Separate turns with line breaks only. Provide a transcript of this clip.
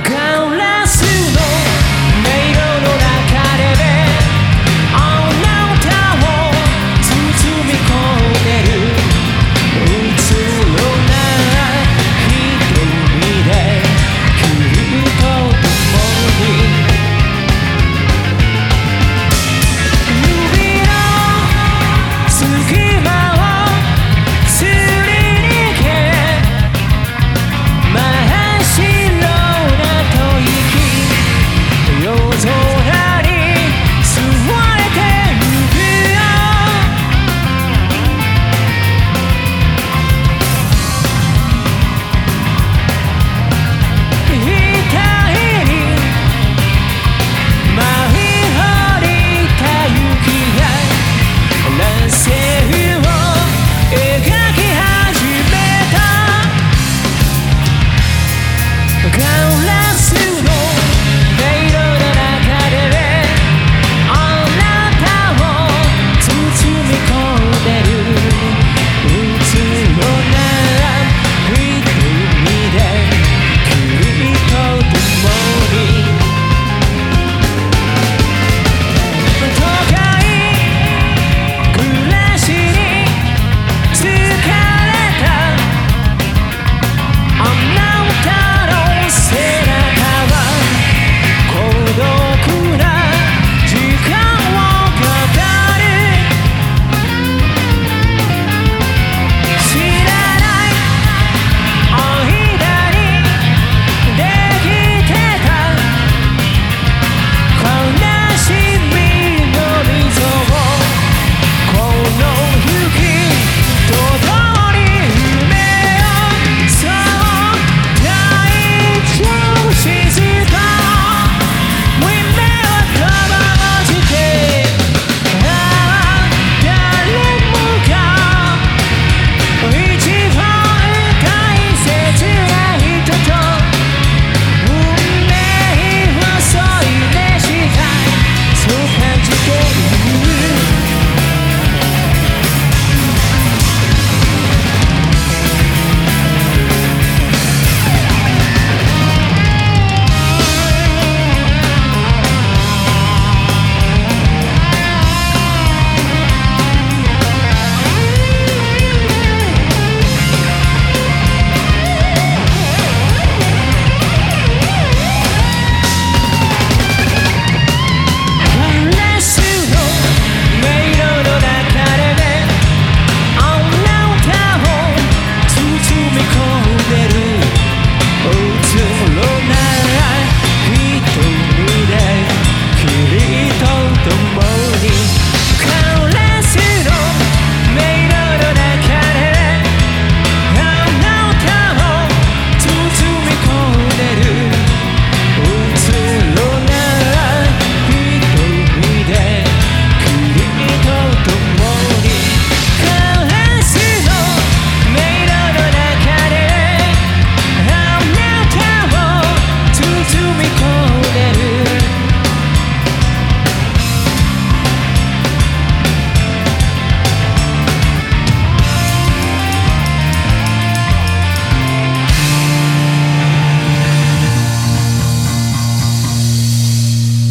countless new